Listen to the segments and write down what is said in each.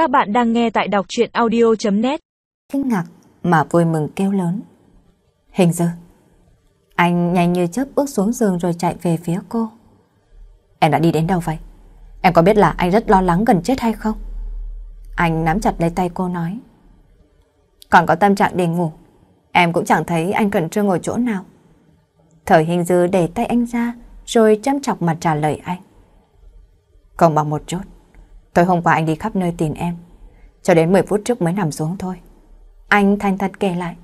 Các bạn đang nghe tại đọc chuyện audio.net Kinh ngạc mà vui mừng kêu lớn. Hình dư. Anh nhanh như chớp bước xuống giường rồi chạy về phía cô. Em đã đi đến đâu vậy? Em có biết là anh rất lo lắng gần chết hay không? Anh nắm chặt lấy tay cô nói. Còn có tâm trạng để ngủ. Em cũng chẳng thấy anh cần trương ngồi chỗ nào. Thời hình dư để tay anh ra, rồi chăm chọc mặt trả lời anh. còn bằng một chút. Tối hôm qua anh đi khắp nơi tìm em. Cho đến 10 phút trước mới nằm xuống thôi. Anh thanh thật kể lại.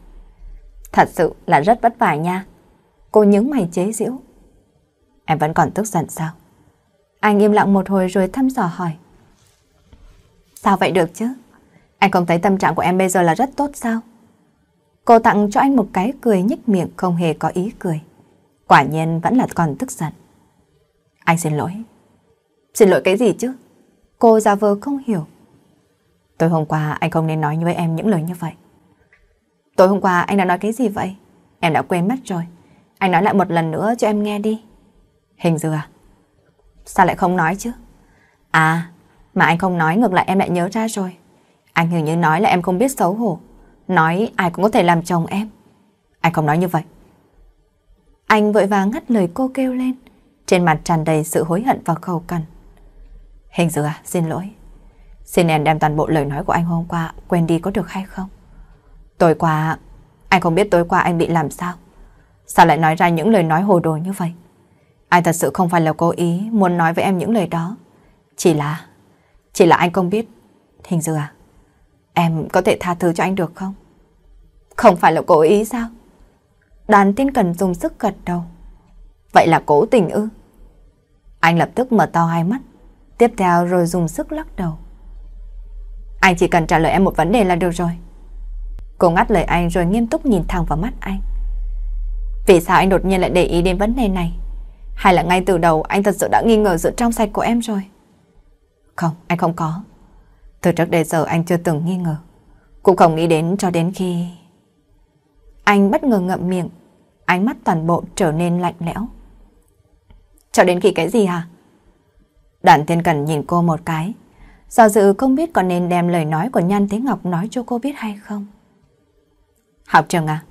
Thật sự là rất vất vả nha. Cô nhướng mày chế giễu. Em vẫn còn tức giận sao? Anh im lặng một hồi rồi thăm dò hỏi. Sao vậy được chứ? Anh không thấy tâm trạng của em bây giờ là rất tốt sao? Cô tặng cho anh một cái cười nhếch miệng không hề có ý cười. Quả nhiên vẫn là còn tức giận. Anh xin lỗi. Xin lỗi cái gì chứ? Cô giả vờ không hiểu. Tối hôm qua anh không nên nói với em những lời như vậy. Tối hôm qua anh đã nói cái gì vậy? Em đã quên mất rồi. Anh nói lại một lần nữa cho em nghe đi. Hình dừa à? Sao lại không nói chứ? À, mà anh không nói ngược lại em lại nhớ ra rồi. Anh hình như nói là em không biết xấu hổ. Nói ai cũng có thể làm chồng em. Anh không nói như vậy. Anh vội vàng ngắt lời cô kêu lên. Trên mặt tràn đầy sự hối hận và khẩu cằn. Hình dư à, xin lỗi. Xin em đem toàn bộ lời nói của anh hôm qua quên đi có được hay không? Tối qua, anh không biết tối qua anh bị làm sao. Sao lại nói ra những lời nói hồ đồ như vậy? Anh thật sự không phải là cố ý muốn nói với em những lời đó. Chỉ là... Chỉ là anh không biết. Hình dư à, em có thể tha thứ cho anh được không? Không phải là cố ý sao? Đàn tiên cần dùng sức gật đầu. Vậy là cố tình ư? Anh lập tức mở to hai mắt. Tiếp theo rồi dùng sức lắc đầu. Anh chỉ cần trả lời em một vấn đề là được rồi. Cô ngắt lời anh rồi nghiêm túc nhìn thẳng vào mắt anh. Vì sao anh đột nhiên lại để ý đến vấn đề này? Hay là ngay từ đầu anh thật sự đã nghi ngờ sự trong sạch của em rồi? Không, anh không có. Từ trước đến giờ anh chưa từng nghi ngờ. Cũng không nghĩ đến cho đến khi... Anh bất ngờ ngậm miệng, ánh mắt toàn bộ trở nên lạnh lẽo. Cho đến khi cái gì hả? Đàn Thiên Cần nhìn cô một cái, do dự không biết có nên đem lời nói của Nhan Thế Ngọc nói cho cô biết hay không. Học trường à,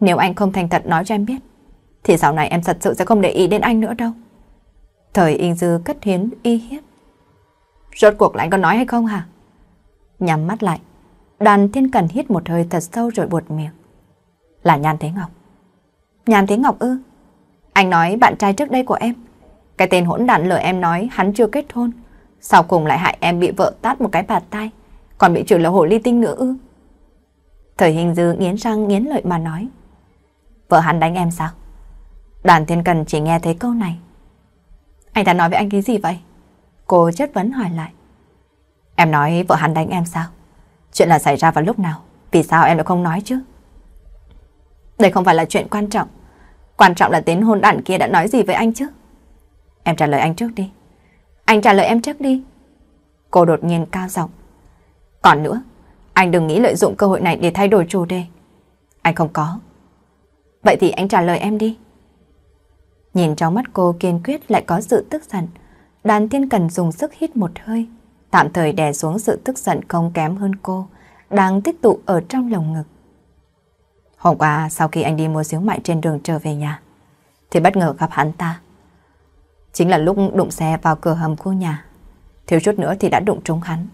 nếu anh không thành thật nói cho em biết, thì sau này em thật sự sẽ không để ý đến anh nữa đâu. Thời Yên Dư cất hiến y hiếp. Rốt cuộc là anh có nói hay không hả? Nhắm mắt lại, đàn thiên cần hít một hơi thật sâu rồi buột miệng. Là Nhan Thế Ngọc. Nhan Thế Ngọc ư? Anh nói bạn trai trước đây của em. Cái tên hỗn đản lừa em nói, hắn chưa kết hôn. Sau cùng lại hại em bị vợ tát một cái bạt tay. Còn bị chửi là hồ ly tinh nữa ư? Thời hình dư nghiến răng nghiến lợi mà nói. Vợ hắn đánh em sao? đoàn thiên cần chỉ nghe thấy câu này. Anh ta nói với anh cái gì vậy? Cô chất vấn hỏi lại. Em nói vợ hắn đánh em sao? Chuyện là xảy ra vào lúc nào? Vì sao em lại không nói chứ? Đây không phải là chuyện quan trọng. Quan trọng là tên hôn đản kia đã nói gì với anh chứ? Em trả lời anh trước đi. Anh trả lời em trước đi. Cô đột nhiên cao giọng. Còn nữa, anh đừng nghĩ lợi dụng cơ hội này để thay đổi chủ đề. Anh không có. Vậy thì anh trả lời em đi. Nhìn trong mắt cô kiên quyết lại có sự tức giận. Đàn thiên cần dùng sức hít một hơi. Tạm thời đè xuống sự tức giận không kém hơn cô. Đang tích tụ ở trong lồng ngực. Hôm qua sau khi anh đi mua xíu mại trên đường trở về nhà. Thì bất ngờ gặp hắn ta. Chính là lúc đụng xe vào cửa hầm khu nhà. Thiếu chút nữa thì đã đụng trúng hắn.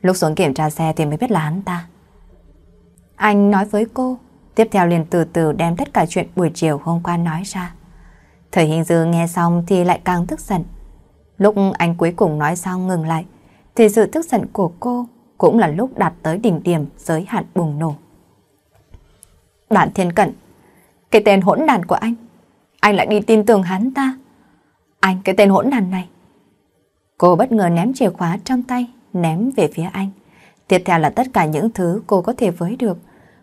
Lúc xuống kiểm tra xe thì mới biết là hắn ta. Anh nói với cô, tiếp theo liền từ từ đem tất cả chuyện buổi chiều hôm qua nói ra. Thời hình dư nghe xong thì lại càng tức giận. Lúc anh cuối cùng nói xong ngừng lại, thì sự tức giận của cô cũng là lúc đạt tới đỉnh điểm giới hạn bùng nổ. Đoạn thiên cận, cái tên hỗn đàn của anh, anh lại đi tin tưởng hắn ta. Anh cái tên hỗn đàn này. Cô bất ngờ ném chìa khóa trong tay, ném về phía anh. Tiếp theo là tất cả những thứ cô có thể với được.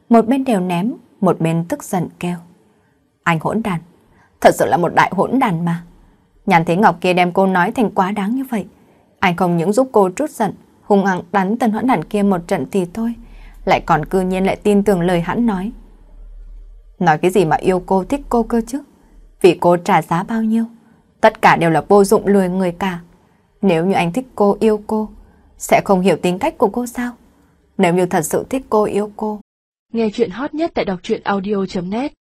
Một bên đều ném, một bên tức giận kêu. Anh hỗn đàn, thật sự là một đại hỗn đàn mà. Nhàn Thế Ngọc kia đem cô nói thành quá đáng như vậy. Anh không những giúp cô trút giận, hung hăng đánh tên hỗn đàn kia một trận thì thôi, lại còn cư nhiên lại tin tưởng lời hắn nói. Nói cái gì mà yêu cô thích cô cơ chứ? Vì cô trả giá bao nhiêu? Tất cả đều là vô dụng lười người cả. Nếu như anh thích cô yêu cô, Sẽ không hiểu tính cách của cô sao? Nếu như thật sự thích cô yêu cô. Nghe chuyện hot nhất tại đọc truyện audio.net